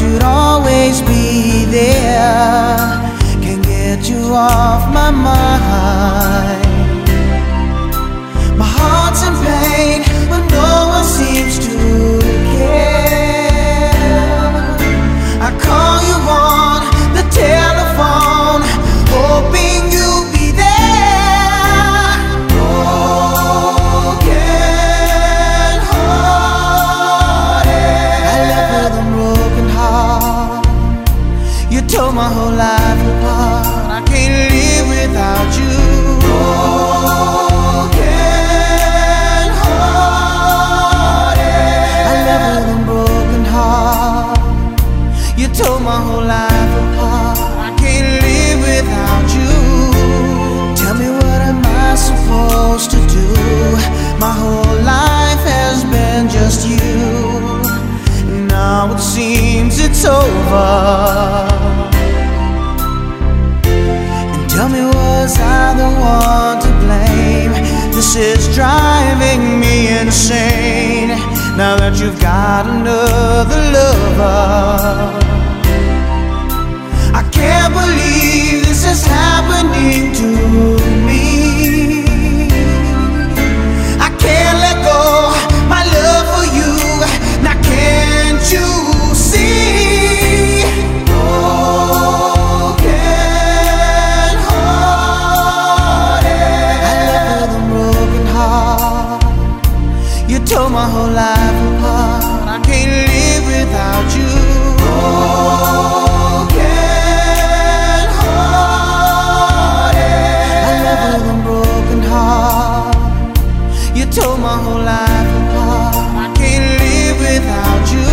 you'd always be there. Can't get you off my mind. My heart's in pain, but no one seems to tore my whole life apart. I can't live without you. Broken hearted, I left with a broken heart. You tore my whole life apart. I can't live without you. Tell me what am I supposed to do? My whole life has been just you. Now it seems it's over. one to blame. This is driving me insane. Now that you've got another lover, I can't believe this is happening to me. tore my whole life apart. I can't live without you.